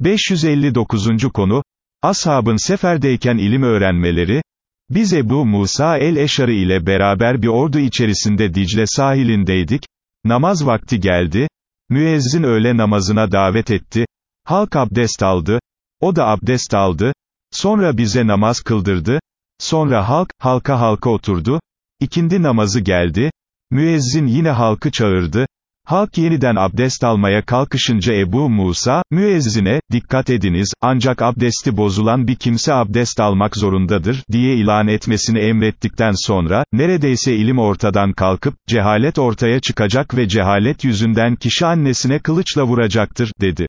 559. konu, Ashabın seferdeyken ilim öğrenmeleri, biz Ebu Musa el-Eşarı ile beraber bir ordu içerisinde Dicle sahilindeydik, namaz vakti geldi, müezzin öğle namazına davet etti, halk abdest aldı, o da abdest aldı, sonra bize namaz kıldırdı, sonra halk, halka halka oturdu, ikindi namazı geldi, müezzin yine halkı çağırdı, Halk yeniden abdest almaya kalkışınca Ebu Musa, müezzine, dikkat ediniz, ancak abdesti bozulan bir kimse abdest almak zorundadır, diye ilan etmesini emrettikten sonra, neredeyse ilim ortadan kalkıp, cehalet ortaya çıkacak ve cehalet yüzünden kişi annesine kılıçla vuracaktır, dedi.